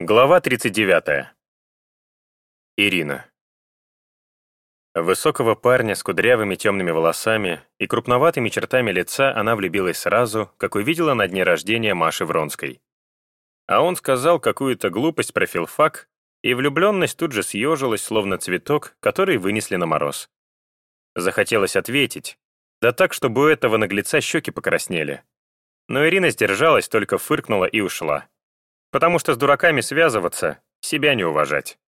Глава 39. Ирина. высокого парня с кудрявыми темными волосами и крупноватыми чертами лица она влюбилась сразу, как увидела на дне рождения Маши Вронской. А он сказал какую-то глупость про филфак, и влюбленность тут же съежилась, словно цветок, который вынесли на мороз. Захотелось ответить, да так, чтобы у этого наглеца щеки покраснели. Но Ирина сдержалась, только фыркнула и ушла потому что с дураками связываться, себя не уважать.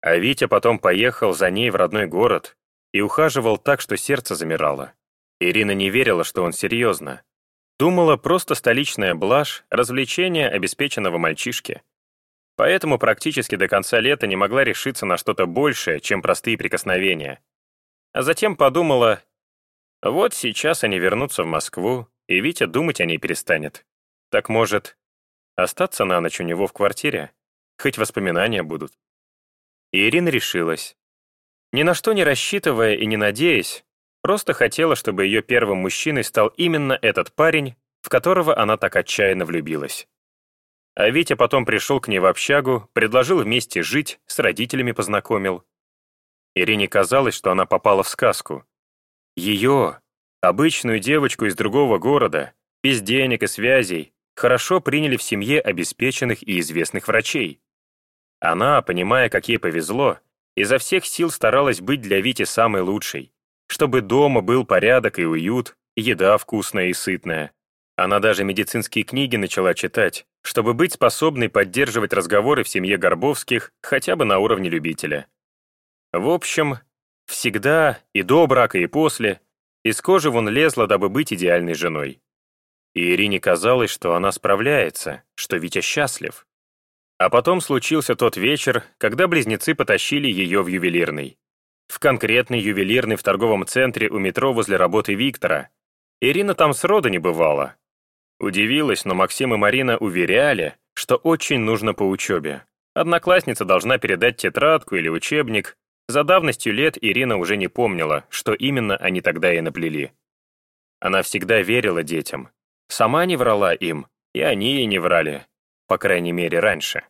А Витя потом поехал за ней в родной город и ухаживал так, что сердце замирало. Ирина не верила, что он серьезно. Думала, просто столичная блажь, развлечение обеспеченного мальчишки. Поэтому практически до конца лета не могла решиться на что-то большее, чем простые прикосновения. А затем подумала, вот сейчас они вернутся в Москву, и Витя думать о ней перестанет. Так может, Остаться на ночь у него в квартире? Хоть воспоминания будут. И Ирина решилась. Ни на что не рассчитывая и не надеясь, просто хотела, чтобы ее первым мужчиной стал именно этот парень, в которого она так отчаянно влюбилась. А Витя потом пришел к ней в общагу, предложил вместе жить, с родителями познакомил. Ирине казалось, что она попала в сказку. Ее, обычную девочку из другого города, без денег и связей, хорошо приняли в семье обеспеченных и известных врачей. Она, понимая, как ей повезло, изо всех сил старалась быть для Вити самой лучшей, чтобы дома был порядок и уют, еда вкусная и сытная. Она даже медицинские книги начала читать, чтобы быть способной поддерживать разговоры в семье Горбовских хотя бы на уровне любителя. В общем, всегда, и до брака, и после, из кожи вон лезла, дабы быть идеальной женой. И Ирине казалось, что она справляется, что Витя счастлив. А потом случился тот вечер, когда близнецы потащили ее в ювелирный. В конкретный ювелирный в торговом центре у метро возле работы Виктора. Ирина там сроду не бывала. Удивилась, но Максим и Марина уверяли, что очень нужно по учебе. Одноклассница должна передать тетрадку или учебник. За давностью лет Ирина уже не помнила, что именно они тогда и наплели. Она всегда верила детям, Сама не врала им, и они ей не врали, по крайней мере, раньше.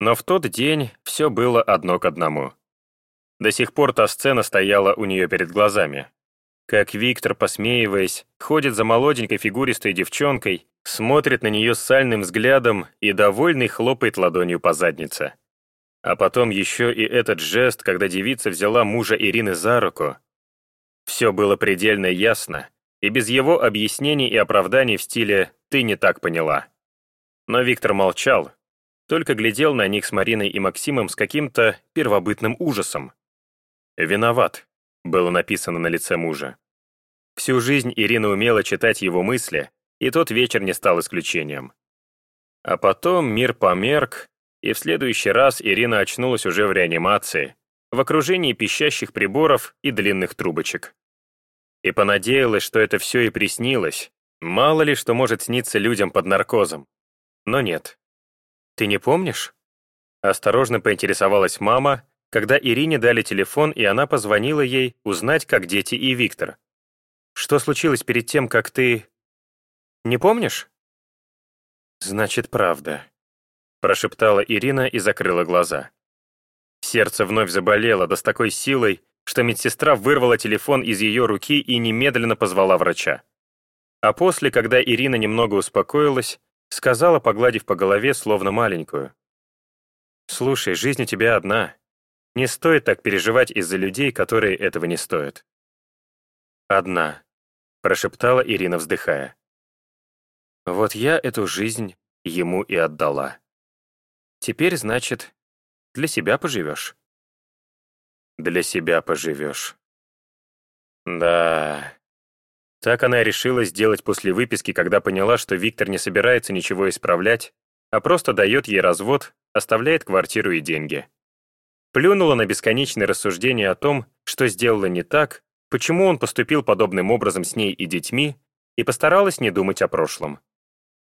Но в тот день все было одно к одному. До сих пор та сцена стояла у нее перед глазами. Как Виктор, посмеиваясь, ходит за молоденькой фигуристой девчонкой, смотрит на нее сальным взглядом и довольный хлопает ладонью по заднице. А потом еще и этот жест, когда девица взяла мужа Ирины за руку. Все было предельно ясно, и без его объяснений и оправданий в стиле «ты не так поняла». Но Виктор молчал, только глядел на них с Мариной и Максимом с каким-то первобытным ужасом. «Виноват», — было написано на лице мужа. Всю жизнь Ирина умела читать его мысли, и тот вечер не стал исключением. А потом мир померк, и в следующий раз Ирина очнулась уже в реанимации, в окружении пищащих приборов и длинных трубочек и понадеялась, что это все и приснилось. Мало ли, что может сниться людям под наркозом. Но нет. «Ты не помнишь?» Осторожно поинтересовалась мама, когда Ирине дали телефон, и она позвонила ей узнать, как дети и Виктор. «Что случилось перед тем, как ты...» «Не помнишь?» «Значит, правда», — прошептала Ирина и закрыла глаза. Сердце вновь заболело, да с такой силой, что медсестра вырвала телефон из ее руки и немедленно позвала врача. А после, когда Ирина немного успокоилась, сказала, погладив по голове, словно маленькую. «Слушай, жизнь у тебя одна. Не стоит так переживать из-за людей, которые этого не стоят». «Одна», — прошептала Ирина, вздыхая. «Вот я эту жизнь ему и отдала. Теперь, значит, для себя поживешь» для себя поживешь. Да. Так она решила сделать после выписки, когда поняла, что Виктор не собирается ничего исправлять, а просто дает ей развод, оставляет квартиру и деньги. Плюнула на бесконечные рассуждения о том, что сделала не так, почему он поступил подобным образом с ней и детьми, и постаралась не думать о прошлом.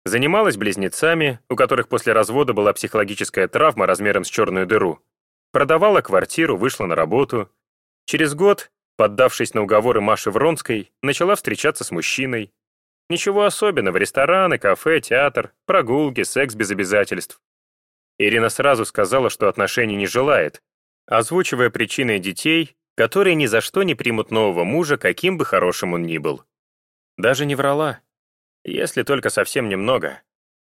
Занималась близнецами, у которых после развода была психологическая травма размером с черную дыру, Продавала квартиру, вышла на работу. Через год, поддавшись на уговоры Маши Вронской, начала встречаться с мужчиной. Ничего особенного, рестораны, кафе, театр, прогулки, секс без обязательств. Ирина сразу сказала, что отношений не желает, озвучивая причины детей, которые ни за что не примут нового мужа, каким бы хорошим он ни был. Даже не врала. Если только совсем немного.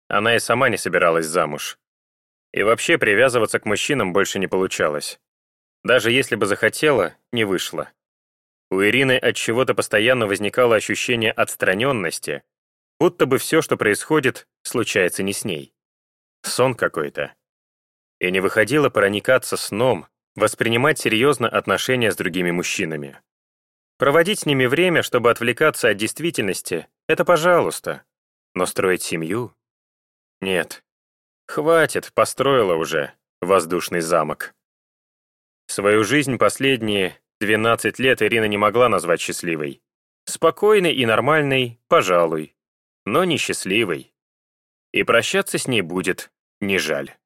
Она и сама не собиралась замуж. И вообще привязываться к мужчинам больше не получалось. Даже если бы захотела, не вышло. У Ирины от чего-то постоянно возникало ощущение отстраненности, будто бы все, что происходит, случается не с ней. Сон какой-то. И не выходило проникаться сном, воспринимать серьезно отношения с другими мужчинами. Проводить с ними время, чтобы отвлекаться от действительности, это пожалуйста. Но строить семью? Нет. Хватит, построила уже воздушный замок. Свою жизнь последние 12 лет Ирина не могла назвать счастливой. Спокойной и нормальной, пожалуй, но не счастливой. И прощаться с ней будет не жаль.